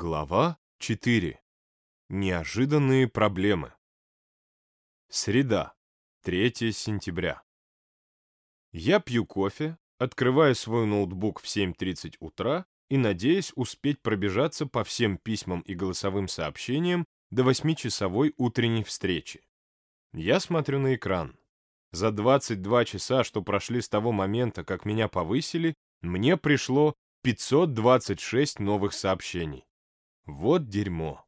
Глава 4. Неожиданные проблемы. Среда, 3 сентября. Я пью кофе, открываю свой ноутбук в 7.30 утра и надеюсь успеть пробежаться по всем письмам и голосовым сообщениям до 8-часовой утренней встречи. Я смотрю на экран. За 22 часа, что прошли с того момента, как меня повысили, мне пришло 526 новых сообщений. Вот дерьмо.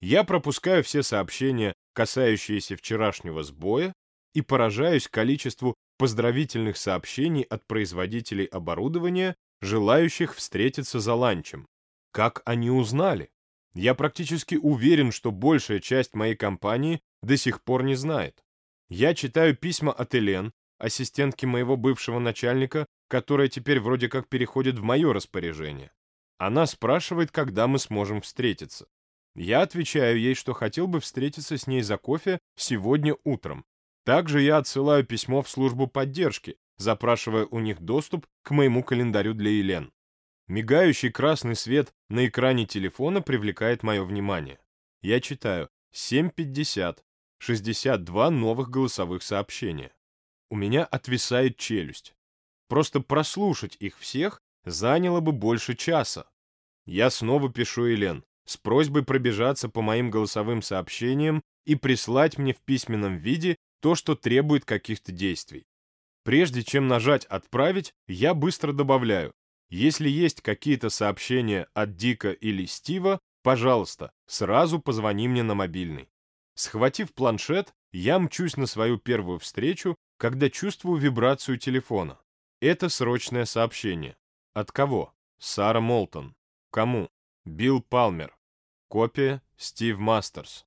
Я пропускаю все сообщения, касающиеся вчерашнего сбоя, и поражаюсь количеству поздравительных сообщений от производителей оборудования, желающих встретиться за ланчем. Как они узнали? Я практически уверен, что большая часть моей компании до сих пор не знает. Я читаю письма от Элен, ассистентки моего бывшего начальника, которая теперь вроде как переходит в мое распоряжение. Она спрашивает, когда мы сможем встретиться. Я отвечаю ей, что хотел бы встретиться с ней за кофе сегодня утром. Также я отсылаю письмо в службу поддержки, запрашивая у них доступ к моему календарю для Елен. Мигающий красный свет на экране телефона привлекает мое внимание. Я читаю 7.50, 62 новых голосовых сообщения. У меня отвисает челюсть. Просто прослушать их всех заняло бы больше часа. Я снова пишу Елен с просьбой пробежаться по моим голосовым сообщениям и прислать мне в письменном виде то, что требует каких-то действий. Прежде чем нажать «Отправить», я быстро добавляю. Если есть какие-то сообщения от Дика или Стива, пожалуйста, сразу позвони мне на мобильный. Схватив планшет, я мчусь на свою первую встречу, когда чувствую вибрацию телефона. Это срочное сообщение. От кого? Сара Молтон. Кому? Билл Палмер. Копия Стив Мастерс.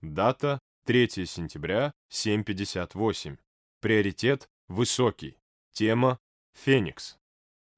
Дата 3 сентября 7.58. Приоритет высокий. Тема Феникс.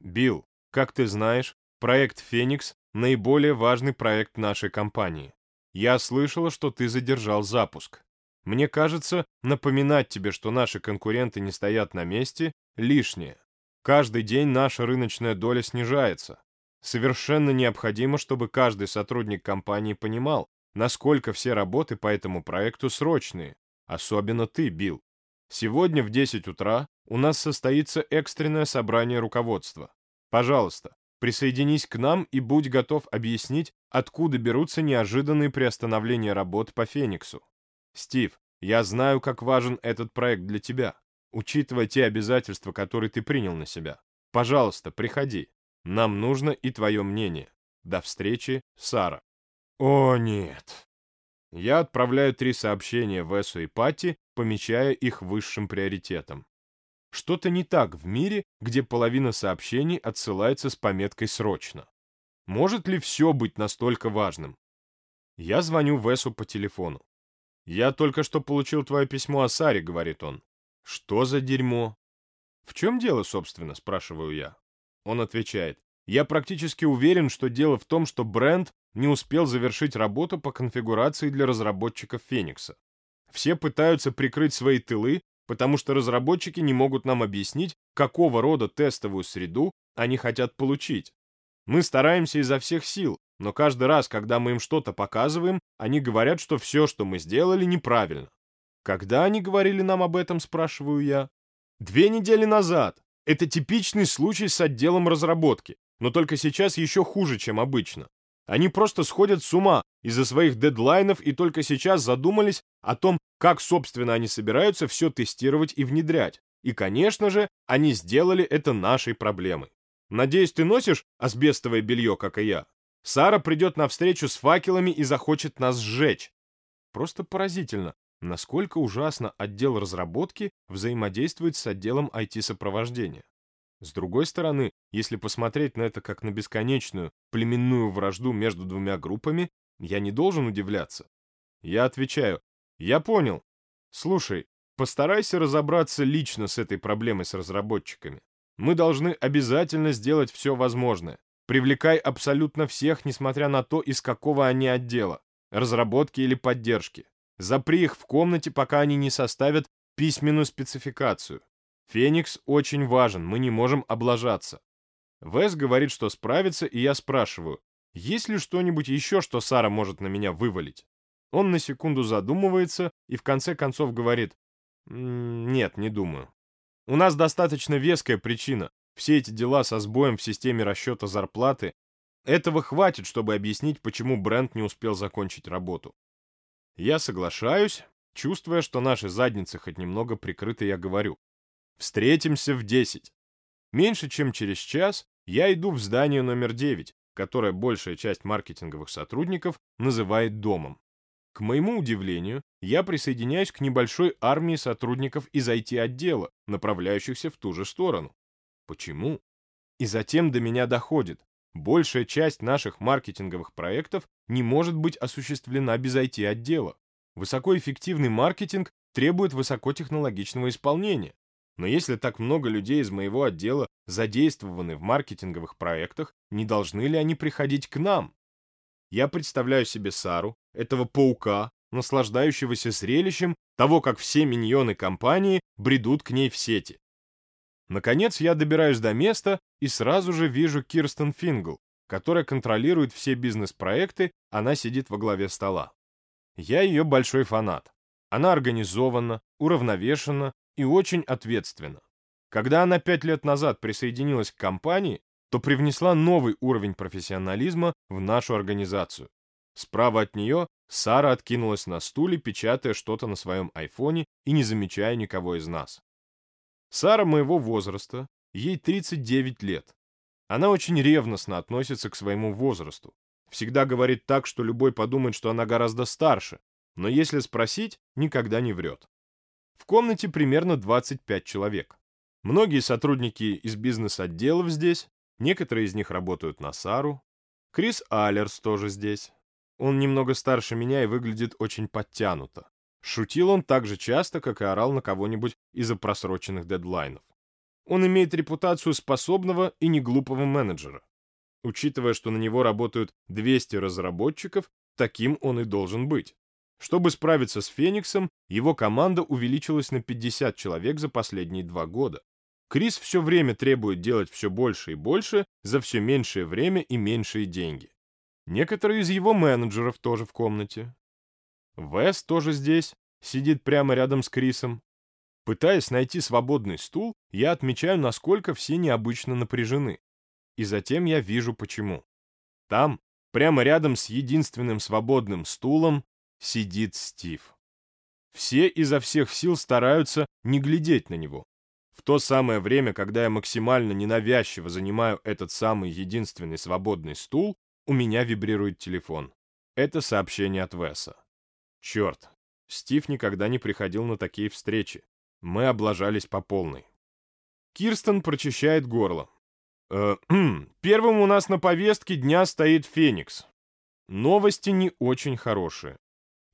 Билл, как ты знаешь, проект Феникс – наиболее важный проект нашей компании. Я слышала, что ты задержал запуск. Мне кажется, напоминать тебе, что наши конкуренты не стоят на месте, лишнее. Каждый день наша рыночная доля снижается. Совершенно необходимо, чтобы каждый сотрудник компании понимал, насколько все работы по этому проекту срочные, особенно ты, Билл. Сегодня в 10 утра у нас состоится экстренное собрание руководства. Пожалуйста, присоединись к нам и будь готов объяснить, откуда берутся неожиданные приостановления работ по Фениксу. Стив, я знаю, как важен этот проект для тебя учитывая те обязательства, которые ты принял на себя. Пожалуйста, приходи. Нам нужно и твое мнение. До встречи, Сара. О, нет. Я отправляю три сообщения Весу и Пати, помечая их высшим приоритетом. Что-то не так в мире, где половина сообщений отсылается с пометкой «срочно». Может ли все быть настолько важным? Я звоню Весу по телефону. «Я только что получил твое письмо о Саре», — говорит он. Что за дерьмо? В чем дело, собственно, спрашиваю я. Он отвечает. Я практически уверен, что дело в том, что бренд не успел завершить работу по конфигурации для разработчиков Феникса. Все пытаются прикрыть свои тылы, потому что разработчики не могут нам объяснить, какого рода тестовую среду они хотят получить. Мы стараемся изо всех сил, но каждый раз, когда мы им что-то показываем, они говорят, что все, что мы сделали, неправильно. Когда они говорили нам об этом, спрашиваю я? Две недели назад. Это типичный случай с отделом разработки, но только сейчас еще хуже, чем обычно. Они просто сходят с ума из-за своих дедлайнов и только сейчас задумались о том, как, собственно, они собираются все тестировать и внедрять. И, конечно же, они сделали это нашей проблемой. Надеюсь, ты носишь асбестовое белье, как и я. Сара придет на встречу с факелами и захочет нас сжечь. Просто поразительно, насколько ужасно отдел разработки взаимодействует с отделом IT-сопровождения. С другой стороны, если посмотреть на это как на бесконечную племенную вражду между двумя группами, я не должен удивляться. Я отвечаю, я понял. Слушай, постарайся разобраться лично с этой проблемой с разработчиками. Мы должны обязательно сделать все возможное. Привлекай абсолютно всех, несмотря на то, из какого они отдела, разработки или поддержки. Запри их в комнате, пока они не составят письменную спецификацию. Феникс очень важен, мы не можем облажаться. Вес говорит, что справится, и я спрашиваю, Есть ли что-нибудь еще, что Сара может на меня вывалить? Он на секунду задумывается и в конце концов говорит, «Нет, не думаю. У нас достаточно веская причина. Все эти дела со сбоем в системе расчета зарплаты. Этого хватит, чтобы объяснить, почему Брент не успел закончить работу. Я соглашаюсь, чувствуя, что наши задницы хоть немного прикрыты, я говорю. Встретимся в 10. Меньше чем через час я иду в здание номер 9, которое большая часть маркетинговых сотрудников называет домом. К моему удивлению, я присоединяюсь к небольшой армии сотрудников из IT-отдела, направляющихся в ту же сторону. Почему? И затем до меня доходит. Большая часть наших маркетинговых проектов не может быть осуществлена без IT-отдела. Высокоэффективный маркетинг требует высокотехнологичного исполнения. Но если так много людей из моего отдела задействованы в маркетинговых проектах, не должны ли они приходить к нам? Я представляю себе Сару, этого паука, наслаждающегося зрелищем того, как все миньоны компании бредут к ней в сети. Наконец я добираюсь до места и сразу же вижу Кирстен Фингл, которая контролирует все бизнес-проекты, она сидит во главе стола. Я ее большой фанат. Она организована, уравновешена и очень ответственна. Когда она пять лет назад присоединилась к компании, то привнесла новый уровень профессионализма в нашу организацию. Справа от нее Сара откинулась на стуле, печатая что-то на своем айфоне и не замечая никого из нас. Сара моего возраста, ей 39 лет. Она очень ревностно относится к своему возрасту. Всегда говорит так, что любой подумает, что она гораздо старше, но если спросить, никогда не врет. В комнате примерно 25 человек. Многие сотрудники из бизнес-отделов здесь, Некоторые из них работают на Сару. Крис Аллерс тоже здесь. Он немного старше меня и выглядит очень подтянуто. Шутил он так же часто, как и орал на кого-нибудь из-за просроченных дедлайнов. Он имеет репутацию способного и неглупого менеджера. Учитывая, что на него работают 200 разработчиков, таким он и должен быть. Чтобы справиться с Фениксом, его команда увеличилась на 50 человек за последние два года. Крис все время требует делать все больше и больше за все меньшее время и меньшие деньги. Некоторые из его менеджеров тоже в комнате. Вес тоже здесь, сидит прямо рядом с Крисом. Пытаясь найти свободный стул, я отмечаю, насколько все необычно напряжены. И затем я вижу почему. Там, прямо рядом с единственным свободным стулом, сидит Стив. Все изо всех сил стараются не глядеть на него. В то самое время, когда я максимально ненавязчиво занимаю этот самый единственный свободный стул, у меня вибрирует телефон. Это сообщение от Веса. Черт, Стив никогда не приходил на такие встречи. Мы облажались по полной. Кирстен прочищает горло. Э, первым у нас на повестке дня стоит Феникс. Новости не очень хорошие.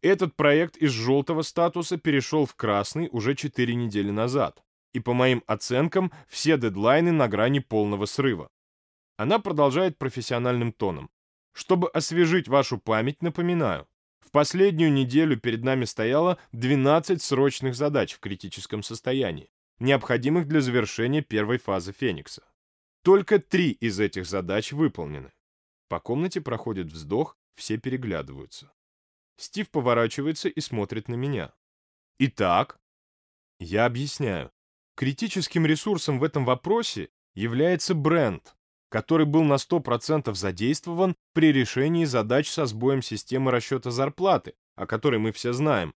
Этот проект из желтого статуса перешел в красный уже 4 недели назад и, по моим оценкам, все дедлайны на грани полного срыва. Она продолжает профессиональным тоном. Чтобы освежить вашу память, напоминаю, последнюю неделю перед нами стояло 12 срочных задач в критическом состоянии, необходимых для завершения первой фазы Феникса. Только три из этих задач выполнены. По комнате проходит вздох, все переглядываются. Стив поворачивается и смотрит на меня. Итак, я объясняю. Критическим ресурсом в этом вопросе является бренд, который был на 100% задействован при решении задач со сбоем системы расчета зарплаты, о которой мы все знаем.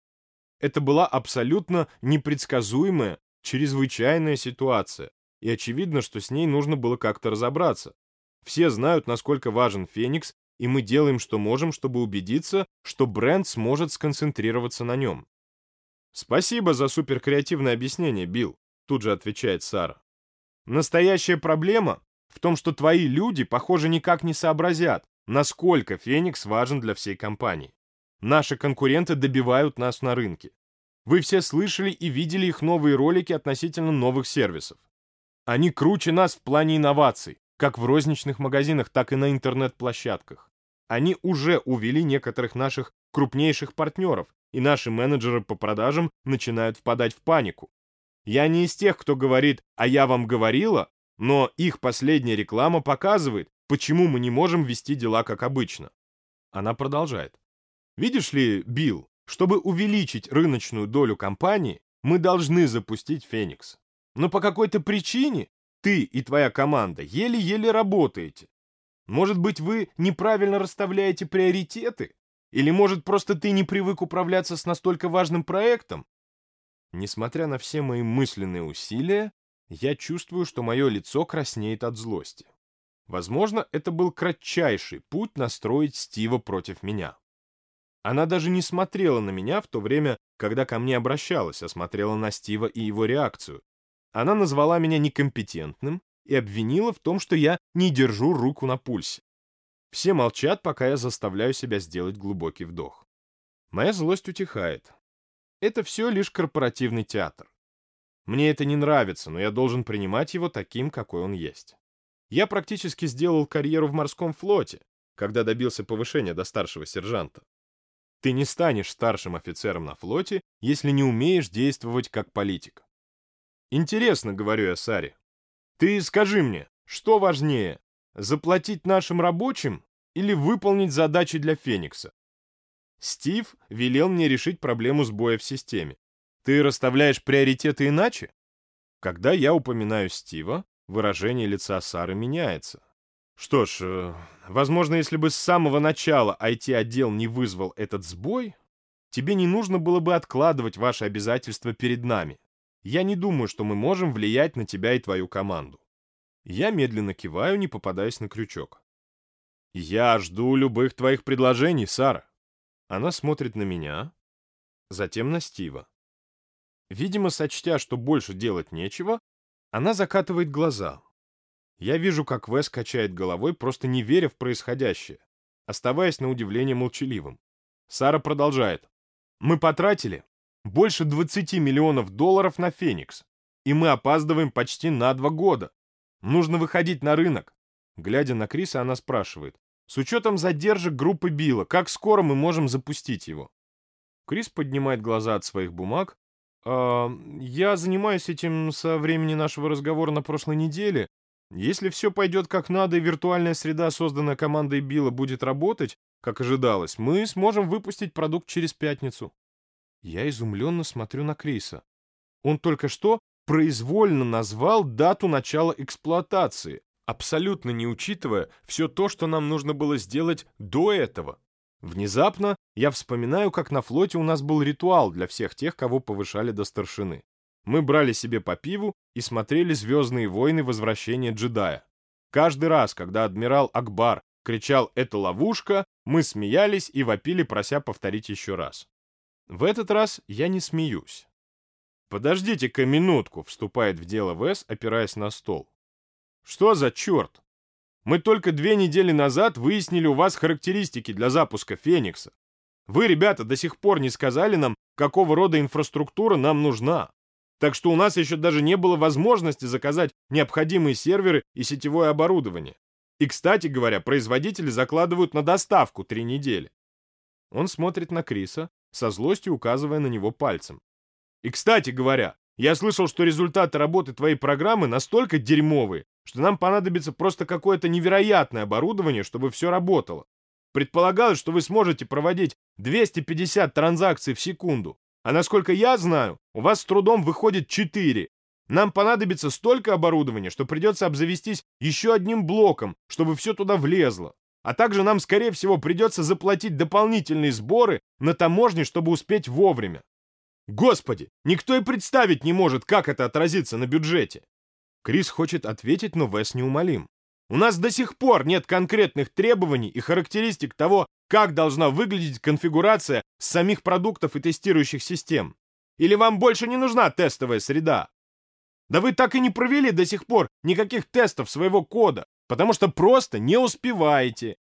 Это была абсолютно непредсказуемая, чрезвычайная ситуация, и очевидно, что с ней нужно было как-то разобраться. Все знают, насколько важен Феникс, и мы делаем, что можем, чтобы убедиться, что бренд сможет сконцентрироваться на нем. Спасибо за суперкреативное объяснение, Билл тут же отвечает Сара. Настоящая проблема в том, что твои люди, похоже, никак не сообразят, насколько Феникс важен для всей компании. Наши конкуренты добивают нас на рынке. Вы все слышали и видели их новые ролики относительно новых сервисов. Они круче нас в плане инноваций, как в розничных магазинах, так и на интернет-площадках. Они уже увели некоторых наших крупнейших партнеров, и наши менеджеры по продажам начинают впадать в панику. Я не из тех, кто говорит «а я вам говорила», но их последняя реклама показывает, почему мы не можем вести дела как обычно. Она продолжает. Видишь ли, Билл, чтобы увеличить рыночную долю компании, мы должны запустить Феникс. Но по какой-то причине ты и твоя команда еле-еле работаете. Может быть, вы неправильно расставляете приоритеты? Или, может, просто ты не привык управляться с настолько важным проектом? Несмотря на все мои мысленные усилия, я чувствую, что мое лицо краснеет от злости. Возможно, это был кратчайший путь настроить Стива против меня. Она даже не смотрела на меня в то время, когда ко мне обращалась, а смотрела на Стива и его реакцию. Она назвала меня некомпетентным и обвинила в том, что я не держу руку на пульсе. Все молчат, пока я заставляю себя сделать глубокий вдох. Моя злость утихает. Это все лишь корпоративный театр. Мне это не нравится, но я должен принимать его таким, какой он есть. Я практически сделал карьеру в морском флоте, когда добился повышения до старшего сержанта. Ты не станешь старшим офицером на флоте, если не умеешь действовать как политик. Интересно, говорю я Саре. Ты скажи мне, что важнее, заплатить нашим рабочим или выполнить задачи для Феникса? Стив велел мне решить проблему сбоя в системе. Ты расставляешь приоритеты иначе? Когда я упоминаю Стива, выражение лица Сары меняется. Что ж, э, возможно, если бы с самого начала IT-отдел не вызвал этот сбой, тебе не нужно было бы откладывать ваши обязательства перед нами. Я не думаю, что мы можем влиять на тебя и твою команду. Я медленно киваю, не попадаясь на крючок. Я жду любых твоих предложений, Сара. Она смотрит на меня, затем на Стива. Видимо, сочтя, что больше делать нечего, она закатывает глаза. Я вижу, как Вес качает головой, просто не веря в происходящее, оставаясь на удивление молчаливым. Сара продолжает. «Мы потратили больше 20 миллионов долларов на Феникс, и мы опаздываем почти на два года. Нужно выходить на рынок». Глядя на Криса, она спрашивает. «С учетом задержек группы Билла, как скоро мы можем запустить его?» Крис поднимает глаза от своих бумаг. «Э, «Я занимаюсь этим со времени нашего разговора на прошлой неделе, если все пойдет как надо и виртуальная среда, созданная командой Билла, будет работать, как ожидалось, мы сможем выпустить продукт через пятницу. Я изумленно смотрю на Криса. Он только что произвольно назвал дату начала эксплуатации, абсолютно не учитывая все то, что нам нужно было сделать до этого. Внезапно я вспоминаю, как на флоте у нас был ритуал для всех тех, кого повышали до старшины. Мы брали себе по пиву и смотрели «Звездные войны. Возвращение джедая». Каждый раз, когда адмирал Акбар кричал «Это ловушка», мы смеялись и вопили, прося повторить еще раз. В этот раз я не смеюсь. «Подождите-ка минутку», — вступает в дело Вес, опираясь на стол. «Что за черт? Мы только две недели назад выяснили у вас характеристики для запуска Феникса. Вы, ребята, до сих пор не сказали нам, какого рода инфраструктура нам нужна. Так что у нас еще даже не было возможности заказать необходимые серверы и сетевое оборудование. И, кстати говоря, производители закладывают на доставку три недели. Он смотрит на Криса, со злостью указывая на него пальцем. И, кстати говоря, я слышал, что результаты работы твоей программы настолько дерьмовые, что нам понадобится просто какое-то невероятное оборудование, чтобы все работало. Предполагалось, что вы сможете проводить 250 транзакций в секунду, а насколько я знаю, у вас с трудом выходит 4. Нам понадобится столько оборудования, что придется обзавестись еще одним блоком, чтобы все туда влезло. А также нам, скорее всего, придется заплатить дополнительные сборы на таможне, чтобы успеть вовремя. Господи, никто и представить не может, как это отразится на бюджете. Крис хочет ответить, но Вес неумолим. У нас до сих пор нет конкретных требований и характеристик того, как должна выглядеть конфигурация самих продуктов и тестирующих систем. Или вам больше не нужна тестовая среда? Да вы так и не провели до сих пор никаких тестов своего кода, потому что просто не успеваете.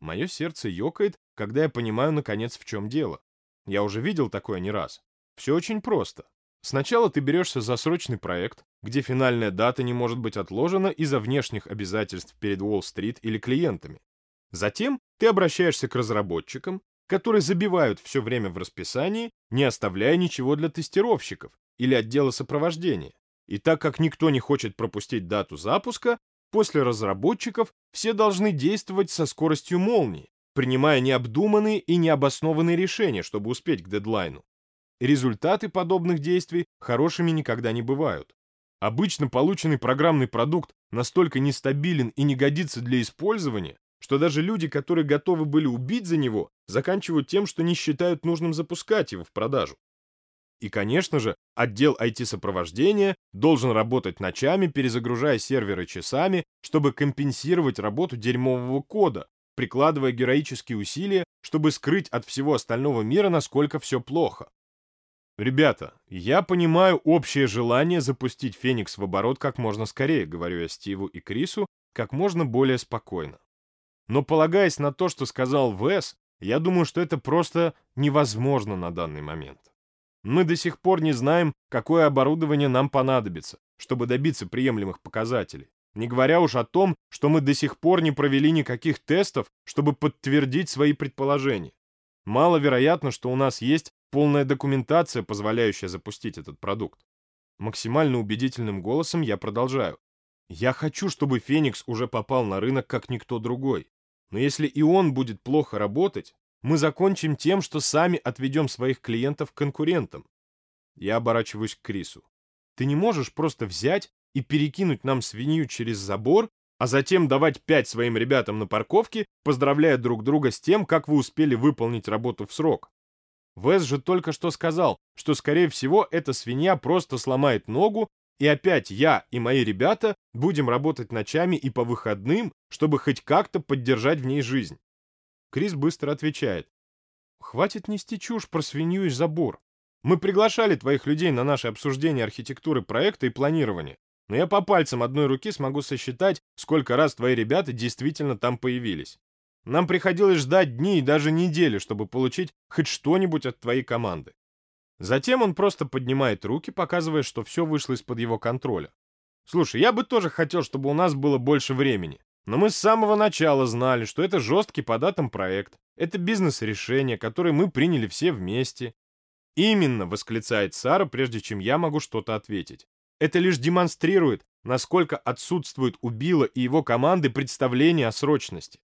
Мое сердце ёкает, когда я понимаю, наконец, в чем дело. Я уже видел такое не раз. Все очень просто. Сначала ты берешься за срочный проект, где финальная дата не может быть отложена из-за внешних обязательств перед Уолл-стрит или клиентами. Затем ты обращаешься к разработчикам, которые забивают все время в расписании, не оставляя ничего для тестировщиков или отдела сопровождения. И так как никто не хочет пропустить дату запуска, после разработчиков все должны действовать со скоростью молнии, принимая необдуманные и необоснованные решения, чтобы успеть к дедлайну. Результаты подобных действий хорошими никогда не бывают. Обычно полученный программный продукт настолько нестабилен и не годится для использования, что даже люди, которые готовы были убить за него, заканчивают тем, что не считают нужным запускать его в продажу. И, конечно же, отдел IT-сопровождения должен работать ночами, перезагружая серверы часами, чтобы компенсировать работу дерьмового кода, прикладывая героические усилия, чтобы скрыть от всего остального мира, насколько все плохо. «Ребята, я понимаю общее желание запустить Феникс в оборот как можно скорее», говорю я Стиву и Крису, как можно более спокойно. Но полагаясь на то, что сказал Вес, я думаю, что это просто невозможно на данный момент. Мы до сих пор не знаем, какое оборудование нам понадобится, чтобы добиться приемлемых показателей. Не говоря уж о том, что мы до сих пор не провели никаких тестов, чтобы подтвердить свои предположения. Маловероятно, что у нас есть полная документация, позволяющая запустить этот продукт. Максимально убедительным голосом я продолжаю. Я хочу, чтобы Феникс уже попал на рынок, как никто другой. Но если и он будет плохо работать, мы закончим тем, что сами отведем своих клиентов к конкурентам. Я оборачиваюсь к Крису. Ты не можешь просто взять и перекинуть нам свинью через забор, а затем давать пять своим ребятам на парковке, поздравляя друг друга с тем, как вы успели выполнить работу в срок. Вес же только что сказал, что, скорее всего, эта свинья просто сломает ногу и опять я и мои ребята будем работать ночами и по выходным, чтобы хоть как-то поддержать в ней жизнь. Крис быстро отвечает. Хватит нести чушь про свинью и забор. Мы приглашали твоих людей на наше обсуждение архитектуры проекта и планирования, но я по пальцам одной руки смогу сосчитать, сколько раз твои ребята действительно там появились. Нам приходилось ждать дни и даже недели, чтобы получить хоть что-нибудь от твоей команды. Затем он просто поднимает руки, показывая, что все вышло из-под его контроля. Слушай, я бы тоже хотел, чтобы у нас было больше времени. Но мы с самого начала знали, что это жесткий по датам проект. Это бизнес-решение, которое мы приняли все вместе. Именно, восклицает Сара, прежде чем я могу что-то ответить. Это лишь демонстрирует, насколько отсутствует у Билла и его команды представление о срочности.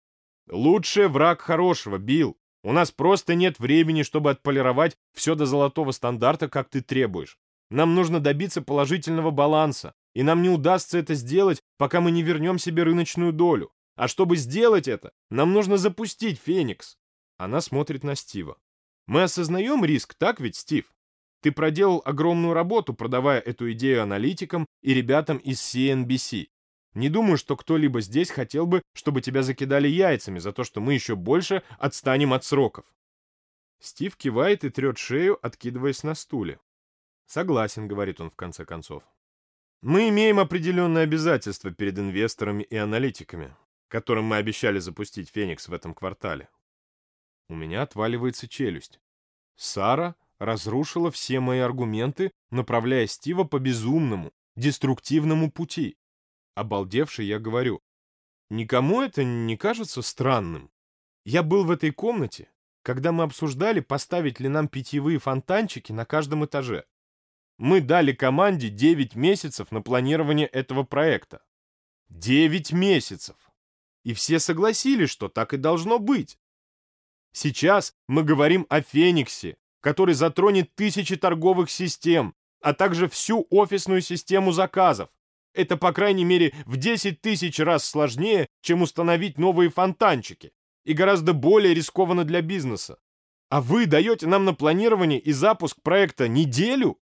Лучший враг хорошего, Билл. У нас просто нет времени, чтобы отполировать все до золотого стандарта, как ты требуешь. Нам нужно добиться положительного баланса, и нам не удастся это сделать, пока мы не вернем себе рыночную долю. А чтобы сделать это, нам нужно запустить Феникс. Она смотрит на Стива. Мы осознаем риск, так ведь, Стив? Ты проделал огромную работу, продавая эту идею аналитикам и ребятам из CNBC. Не думаю, что кто-либо здесь хотел бы, чтобы тебя закидали яйцами за то, что мы еще больше отстанем от сроков. Стив кивает и трет шею, откидываясь на стуле. «Согласен», — говорит он в конце концов. «Мы имеем определенные обязательства перед инвесторами и аналитиками, которым мы обещали запустить «Феникс» в этом квартале». У меня отваливается челюсть. Сара разрушила все мои аргументы, направляя Стива по безумному, деструктивному пути. Обалдевший я говорю. Никому это не кажется странным? Я был в этой комнате, когда мы обсуждали, поставить ли нам питьевые фонтанчики на каждом этаже. Мы дали команде 9 месяцев на планирование этого проекта. 9 месяцев! И все согласились, что так и должно быть. Сейчас мы говорим о Фениксе, который затронет тысячи торговых систем, а также всю офисную систему заказов. Это, по крайней мере, в 10 тысяч раз сложнее, чем установить новые фонтанчики, и гораздо более рискованно для бизнеса. А вы даете нам на планирование и запуск проекта неделю?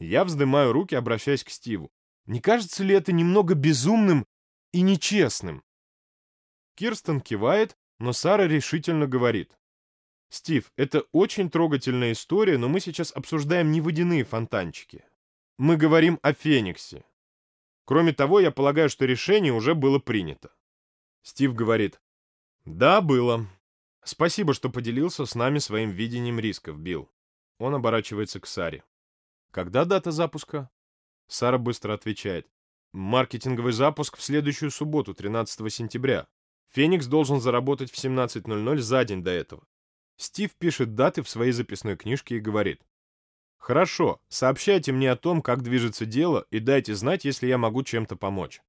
Я вздымаю руки, обращаясь к Стиву. Не кажется ли это немного безумным и нечестным? Кирстен кивает, но Сара решительно говорит. «Стив, это очень трогательная история, но мы сейчас обсуждаем не водяные фонтанчики. Мы говорим о Фениксе. Кроме того, я полагаю, что решение уже было принято. Стив говорит, да, было. Спасибо, что поделился с нами своим видением рисков, Билл. Он оборачивается к Саре. Когда дата запуска? Сара быстро отвечает. Маркетинговый запуск в следующую субботу, 13 сентября. Феникс должен заработать в 17.00 за день до этого. Стив пишет даты в своей записной книжке и говорит. Хорошо, сообщайте мне о том, как движется дело, и дайте знать, если я могу чем-то помочь.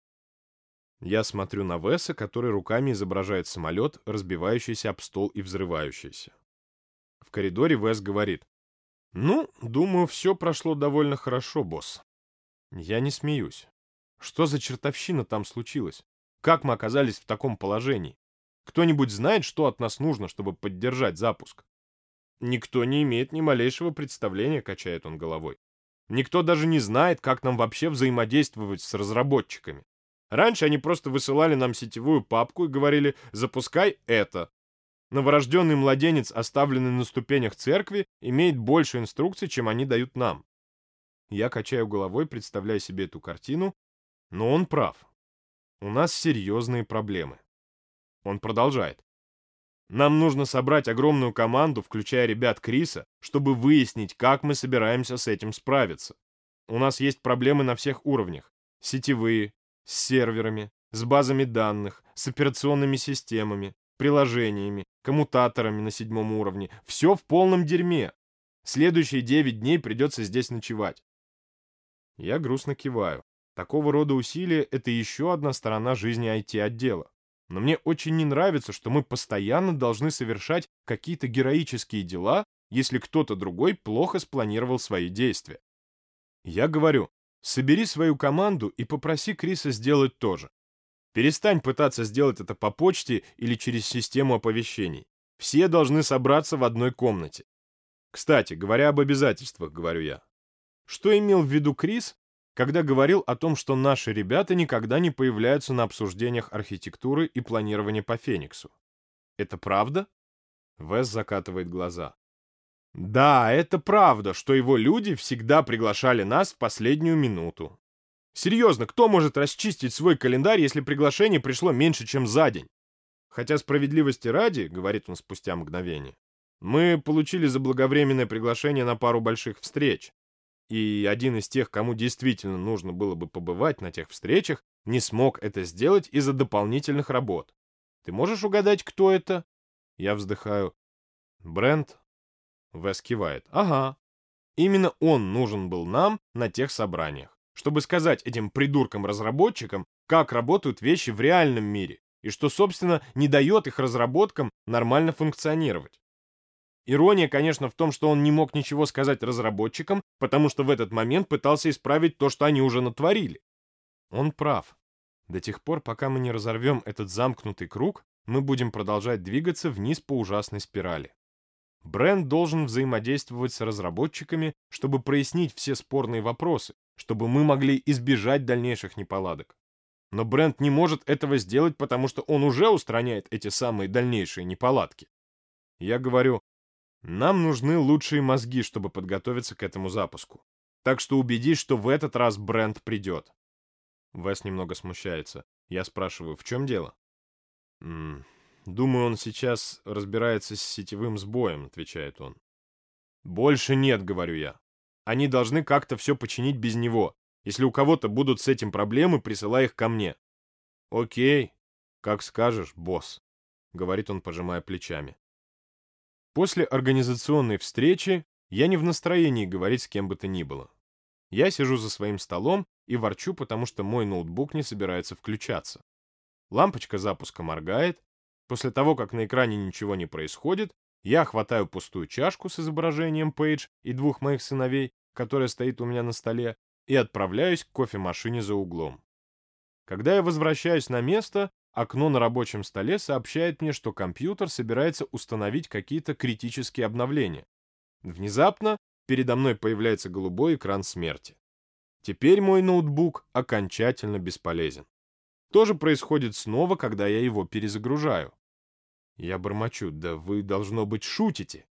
Я смотрю на Веса, который руками изображает самолет, разбивающийся об стол и взрывающийся. В коридоре Вес говорит. «Ну, думаю, все прошло довольно хорошо, босс». Я не смеюсь. Что за чертовщина там случилась? Как мы оказались в таком положении? Кто-нибудь знает, что от нас нужно, чтобы поддержать запуск? Никто не имеет ни малейшего представления, качает он головой. Никто даже не знает, как нам вообще взаимодействовать с разработчиками. Раньше они просто высылали нам сетевую папку и говорили «запускай это». Новорожденный младенец, оставленный на ступенях церкви, имеет больше инструкций, чем они дают нам. Я качаю головой, представляя себе эту картину, но он прав. У нас серьезные проблемы. Он продолжает. Нам нужно собрать огромную команду, включая ребят Криса, чтобы выяснить, как мы собираемся с этим справиться. У нас есть проблемы на всех уровнях. Сетевые, с серверами, с базами данных, с операционными системами, приложениями, коммутаторами на седьмом уровне. Все в полном дерьме. Следующие девять дней придется здесь ночевать. Я грустно киваю. Такого рода усилия — это еще одна сторона жизни IT-отдела. Но мне очень не нравится, что мы постоянно должны совершать какие-то героические дела, если кто-то другой плохо спланировал свои действия. Я говорю, собери свою команду и попроси Криса сделать то же. Перестань пытаться сделать это по почте или через систему оповещений. Все должны собраться в одной комнате. Кстати, говоря об обязательствах, говорю я. Что имел в виду Крис, когда говорил о том, что наши ребята никогда не появляются на обсуждениях архитектуры и планирования по Фениксу. Это правда? Вес закатывает глаза. Да, это правда, что его люди всегда приглашали нас в последнюю минуту. Серьезно, кто может расчистить свой календарь, если приглашение пришло меньше, чем за день? Хотя справедливости ради, говорит он спустя мгновение, мы получили заблаговременное приглашение на пару больших встреч и один из тех, кому действительно нужно было бы побывать на тех встречах, не смог это сделать из-за дополнительных работ. Ты можешь угадать, кто это? Я вздыхаю. Брент? Вес кивает. Ага. Именно он нужен был нам на тех собраниях, чтобы сказать этим придуркам-разработчикам, как работают вещи в реальном мире, и что, собственно, не дает их разработкам нормально функционировать. Ирония, конечно, в том, что он не мог ничего сказать разработчикам, потому что в этот момент пытался исправить то, что они уже натворили. Он прав. До тех пор, пока мы не разорвем этот замкнутый круг, мы будем продолжать двигаться вниз по ужасной спирали. Бренд должен взаимодействовать с разработчиками, чтобы прояснить все спорные вопросы, чтобы мы могли избежать дальнейших неполадок. Но бренд не может этого сделать, потому что он уже устраняет эти самые дальнейшие неполадки. Я говорю, нам нужны лучшие мозги, чтобы подготовиться к этому запуску. Так что убедись, что в этот раз бренд придет. Вес немного смущается. Я спрашиваю, в чем дело? М -м, думаю, он сейчас разбирается с сетевым сбоем, отвечает он. Больше нет, говорю я. Они должны как-то все починить без него. Если у кого-то будут с этим проблемы, присылай их ко мне. Окей, как скажешь, босс, говорит он, пожимая плечами. После организационной встречи я не в настроении говорить с кем бы то ни было. Я сижу за своим столом и ворчу, потому что мой ноутбук не собирается включаться. Лампочка запуска моргает. После того, как на экране ничего не происходит, я хватаю пустую чашку с изображением Пейдж и двух моих сыновей, которая стоит у меня на столе, и отправляюсь к кофемашине за углом. Когда я возвращаюсь на место, Окно на рабочем столе сообщает мне, что компьютер собирается установить какие-то критические обновления. Внезапно передо мной появляется голубой экран смерти. Теперь мой ноутбук окончательно бесполезен. То же происходит снова, когда я его перезагружаю. Я бормочу, да вы, должно быть, шутите.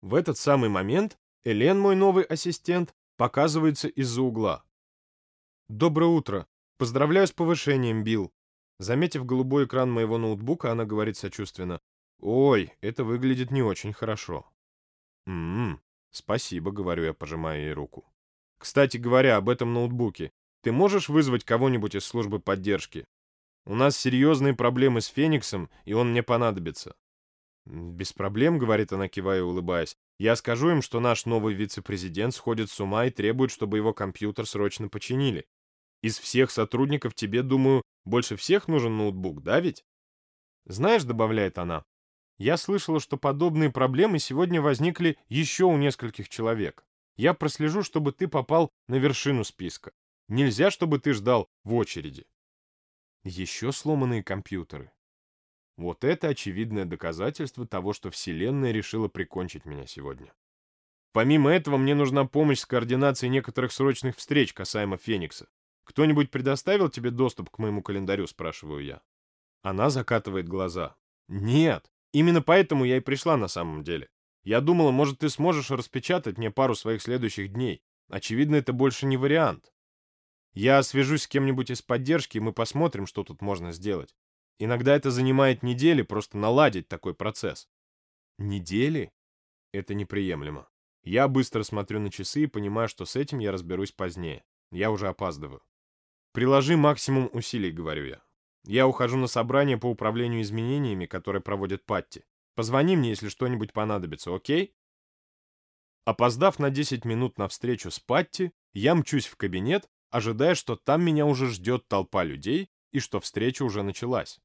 В этот самый момент Элен, мой новый ассистент, показывается из-за угла. «Доброе утро. Поздравляю с повышением, Билл. Заметив голубой экран моего ноутбука, она говорит сочувственно. «Ой, это выглядит не очень хорошо». «М-м, спасибо», — говорю я, пожимая ей руку. «Кстати говоря, об этом ноутбуке. Ты можешь вызвать кого-нибудь из службы поддержки? У нас серьезные проблемы с Фениксом, и он мне понадобится». «Без проблем», — говорит она, кивая и улыбаясь. «Я скажу им, что наш новый вице-президент сходит с ума и требует, чтобы его компьютер срочно починили. Из всех сотрудников тебе, думаю, Больше всех нужен ноутбук, да ведь? Знаешь, добавляет она, я слышала, что подобные проблемы сегодня возникли еще у нескольких человек. Я прослежу, чтобы ты попал на вершину списка. Нельзя, чтобы ты ждал в очереди. Еще сломанные компьютеры. Вот это очевидное доказательство того, что Вселенная решила прикончить меня сегодня. Помимо этого, мне нужна помощь с координацией некоторых срочных встреч касаемо Феникса. Кто-нибудь предоставил тебе доступ к моему календарю, спрашиваю я. Она закатывает глаза. Нет, именно поэтому я и пришла на самом деле. Я думала, может, ты сможешь распечатать мне пару своих следующих дней. Очевидно, это больше не вариант. Я свяжусь с кем-нибудь из поддержки, и мы посмотрим, что тут можно сделать. Иногда это занимает недели просто наладить такой процесс. Недели? Это неприемлемо. Я быстро смотрю на часы и понимаю, что с этим я разберусь позднее. Я уже опаздываю. Приложи максимум усилий, говорю я. Я ухожу на собрание по управлению изменениями, которое проводит Патти. Позвони мне, если что-нибудь понадобится, окей? Опоздав на 10 минут на встречу с Патти, я мчусь в кабинет, ожидая, что там меня уже ждет толпа людей и что встреча уже началась.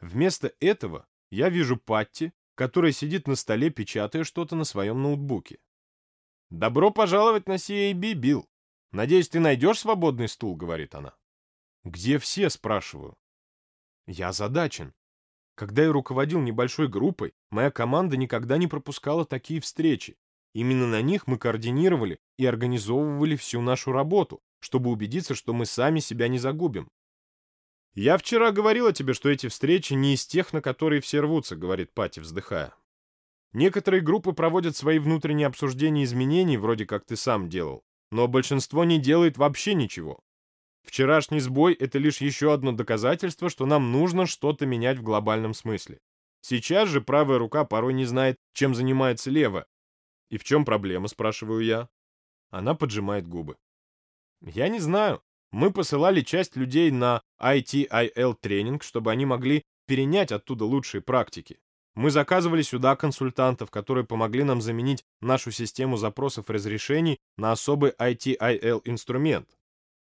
Вместо этого я вижу Патти, которая сидит на столе, печатая что-то на своем ноутбуке. «Добро пожаловать на CAB, Билл. Надеюсь, ты найдешь свободный стул», — говорит она. «Где все?» — спрашиваю. Я задачен. Когда я руководил небольшой группой, моя команда никогда не пропускала такие встречи. Именно на них мы координировали и организовывали всю нашу работу, чтобы убедиться, что мы сами себя не загубим. «Я вчера говорила тебе, что эти встречи не из тех, на которые все рвутся», — говорит Пати, вздыхая. «Некоторые группы проводят свои внутренние обсуждения изменений, вроде как ты сам делал, но большинство не делает вообще ничего. Вчерашний сбой — это лишь еще одно доказательство, что нам нужно что-то менять в глобальном смысле. Сейчас же правая рука порой не знает, чем занимается левая. «И в чем проблема?» — спрашиваю я. Она поджимает губы. «Я не знаю. Мы посылали часть людей на ITIL тренинг, чтобы они могли перенять оттуда лучшие практики. Мы заказывали сюда консультантов, которые помогли нам заменить нашу систему запросов разрешений на особый ITIL инструмент.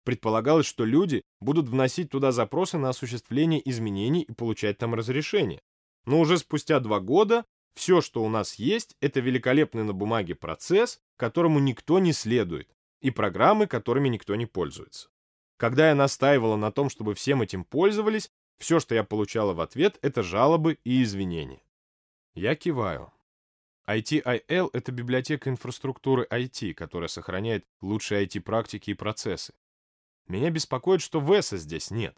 Предполагалось, что люди будут вносить туда запросы на осуществление изменений и получать там разрешение. Но уже спустя два года все, что у нас есть, это великолепный на бумаге процесс, которому никто не следует, и программы, которыми никто не пользуется. Когда я настаивала на том, чтобы всем этим пользовались, все, что я получала в ответ, это жалобы и извинения. Я киваю. ITIL — это библиотека инфраструктуры IT, которая сохраняет лучшие IT-практики и процессы. Меня беспокоит, что Веса здесь нет.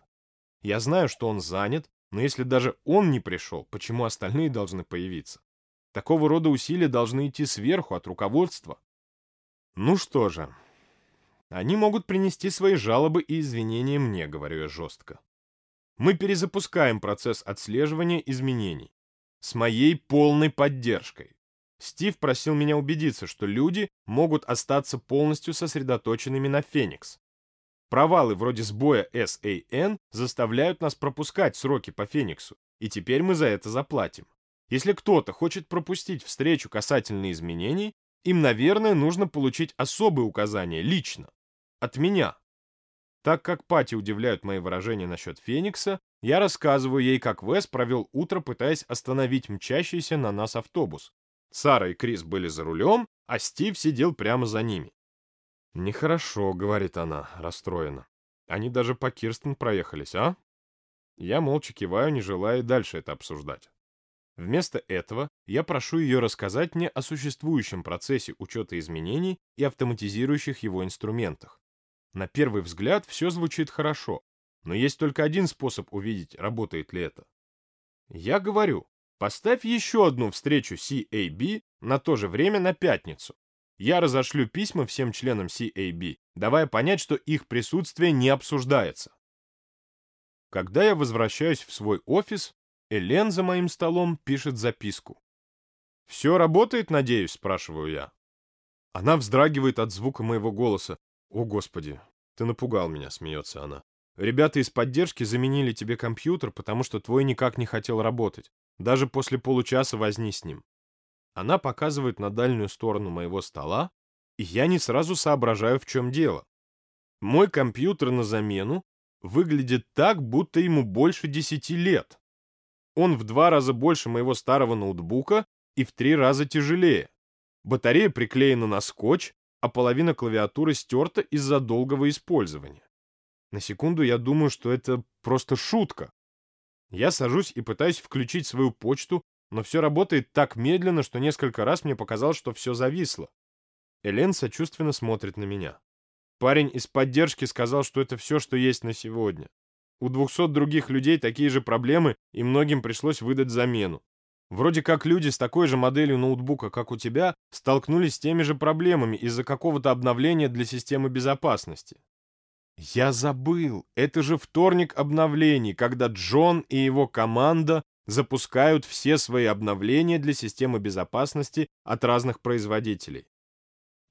Я знаю, что он занят, но если даже он не пришел, почему остальные должны появиться? Такого рода усилия должны идти сверху, от руководства. Ну что же, они могут принести свои жалобы и извинения мне, говорю я жестко. Мы перезапускаем процесс отслеживания изменений. С моей полной поддержкой. Стив просил меня убедиться, что люди могут остаться полностью сосредоточенными на Феникс. Провалы вроде сбоя SAN заставляют нас пропускать сроки по Фениксу, и теперь мы за это заплатим. Если кто-то хочет пропустить встречу касательно изменений, им, наверное, нужно получить особые указания лично. От меня. Так как Пати удивляют мои выражения насчет Феникса, я рассказываю ей, как Вес провел утро, пытаясь остановить мчащийся на нас автобус. Сара и Крис были за рулем, а Стив сидел прямо за ними. «Нехорошо», — говорит она, расстроена. «Они даже по Кирстен проехались, а?» Я молча киваю, не желая дальше это обсуждать. Вместо этого я прошу ее рассказать мне о существующем процессе учета изменений и автоматизирующих его инструментах. На первый взгляд все звучит хорошо, но есть только один способ увидеть, работает ли это. Я говорю, поставь еще одну встречу CAB на то же время на пятницу. Я разошлю письма всем членам CAB, давая понять, что их присутствие не обсуждается. Когда я возвращаюсь в свой офис, Элен за моим столом пишет записку. «Все работает, надеюсь?» – спрашиваю я. Она вздрагивает от звука моего голоса. «О, Господи, ты напугал меня», — смеется она. «Ребята из поддержки заменили тебе компьютер, потому что твой никак не хотел работать, даже после получаса возни с ним». Она показывает на дальнюю сторону моего стола, и я не сразу соображаю, в чем дело. Мой компьютер на замену, выглядит так, будто ему больше 10 лет. Он в два раза больше моего старого ноутбука и в три раза тяжелее. Батарея приклеена на скотч, а половина клавиатуры стерта из-за долгого использования. На секунду я думаю, что это просто шутка. Я сажусь и пытаюсь включить свою почту, но все работает так медленно, что несколько раз мне показалось, что все зависло. Элен сочувственно смотрит на меня. Парень из поддержки сказал, что это все, что есть на сегодня. У 200 других людей такие же проблемы, и многим пришлось выдать замену. Вроде как люди с такой же моделью ноутбука, как у тебя, столкнулись с теми же проблемами из-за какого-то обновления для системы безопасности. Я забыл, это же вторник обновлений, когда Джон и его команда запускают все свои обновления для системы безопасности от разных производителей.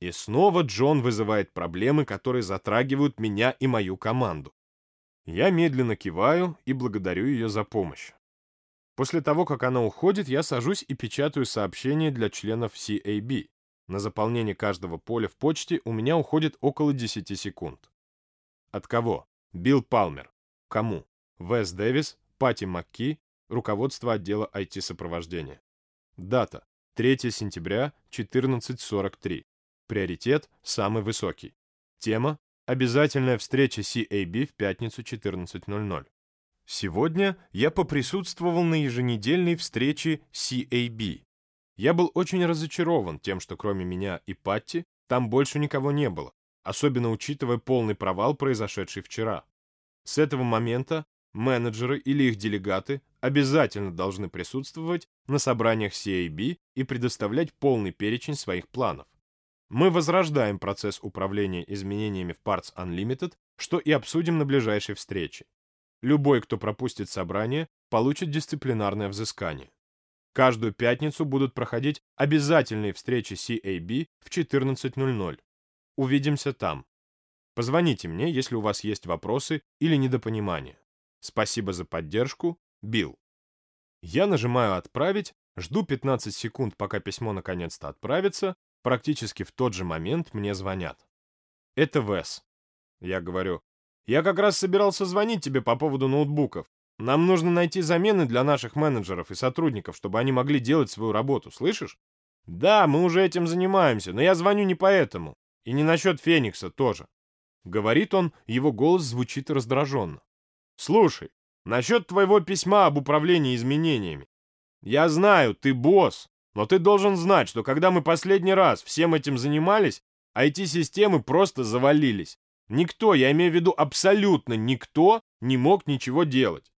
И снова Джон вызывает проблемы, которые затрагивают меня и мою команду. Я медленно киваю и благодарю ее за помощь. После того, как она уходит, я сажусь и печатаю сообщение для членов CAB. На заполнение каждого поля в почте у меня уходит около 10 секунд. От кого? Билл Палмер. Кому? Вес Дэвис, Пати Макки, руководство отдела IT-сопровождения. Дата. 3 сентября, 14.43. Приоритет самый высокий. Тема Обязательная встреча CAB в пятницу 14.00. Сегодня я поприсутствовал на еженедельной встрече CAB. Я был очень разочарован тем, что кроме меня и Патти там больше никого не было, особенно учитывая полный провал, произошедший вчера. С этого момента менеджеры или их делегаты обязательно должны присутствовать на собраниях CAB и предоставлять полный перечень своих планов. Мы возрождаем процесс управления изменениями в Parts Unlimited, что и обсудим на ближайшей встрече. Любой, кто пропустит собрание, получит дисциплинарное взыскание. Каждую пятницу будут проходить обязательные встречи CAB в 14.00. Увидимся там. Позвоните мне, если у вас есть вопросы или недопонимания. Спасибо за поддержку. Билл. Я нажимаю «Отправить», жду 15 секунд, пока письмо наконец-то отправится. Практически в тот же момент мне звонят. Это Вес. Я говорю, я как раз собирался звонить тебе по поводу ноутбуков. Нам нужно найти замены для наших менеджеров и сотрудников, чтобы они могли делать свою работу, слышишь? Да, мы уже этим занимаемся, но я звоню не поэтому. И не насчет Феникса тоже. Говорит он, его голос звучит раздраженно. Слушай, насчет твоего письма об управлении изменениями. Я знаю, ты босс, но ты должен знать, что когда мы последний раз всем этим занимались, IT-системы просто завалились. Никто, я имею в виду абсолютно никто, не мог ничего делать.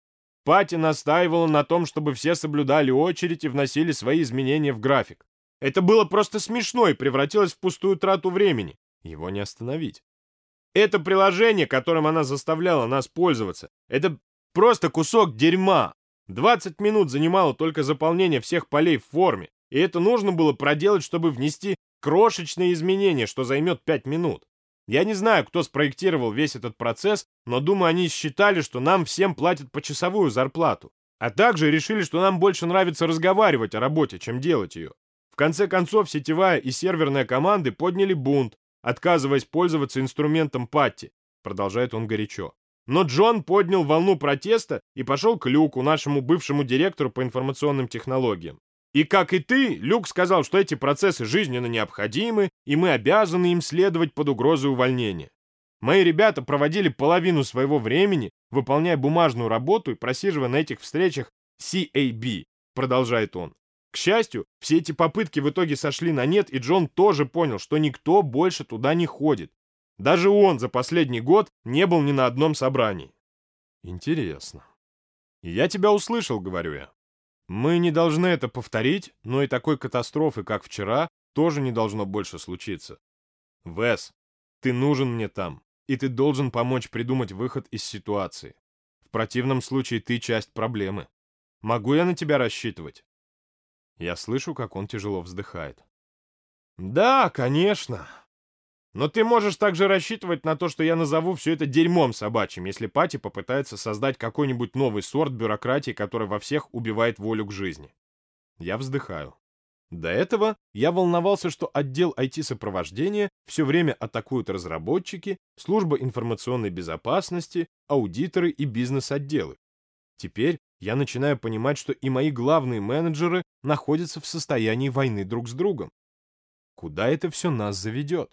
Пати настаивала на том, чтобы все соблюдали очередь и вносили свои изменения в график. Это было просто смешно и превратилось в пустую трату времени. Его не остановить. Это приложение, которым она заставляла нас пользоваться, это просто кусок дерьма. 20 минут занимало только заполнение всех полей в форме, и это нужно было проделать, чтобы внести крошечные изменения, что займет 5 минут. Я не знаю, кто спроектировал весь этот процесс, но думаю, они считали, что нам всем платят почасовую зарплату. А также решили, что нам больше нравится разговаривать о работе, чем делать ее. В конце концов, сетевая и серверная команды подняли бунт, отказываясь пользоваться инструментом Патти, продолжает он горячо. Но Джон поднял волну протеста и пошел к Люку, нашему бывшему директору по информационным технологиям. И как и ты, Люк сказал, что эти процессы жизненно необходимы, и мы обязаны им следовать под угрозой увольнения. Мои ребята проводили половину своего времени, выполняя бумажную работу и просиживая на этих встречах CAB, продолжает он. К счастью, все эти попытки в итоге сошли на нет, и Джон тоже понял, что никто больше туда не ходит. Даже он за последний год не был ни на одном собрании. Интересно. Я тебя услышал, говорю я. Мы не должны это повторить, но и такой катастрофы, как вчера, тоже не должно больше случиться. Вес, ты нужен мне там, и ты должен помочь придумать выход из ситуации. В противном случае ты часть проблемы. Могу я на тебя рассчитывать? Я слышу, как он тяжело вздыхает. Да, конечно. Но ты можешь также рассчитывать на то, что я назову все это дерьмом собачьим, если Пати попытается создать какой-нибудь новый сорт бюрократии, который во всех убивает волю к жизни. Я вздыхаю. До этого я волновался, что отдел IT-сопровождения все время атакуют разработчики, служба информационной безопасности, аудиторы и бизнес-отделы. Теперь я начинаю понимать, что и мои главные менеджеры находятся в состоянии войны друг с другом. Куда это все нас заведет?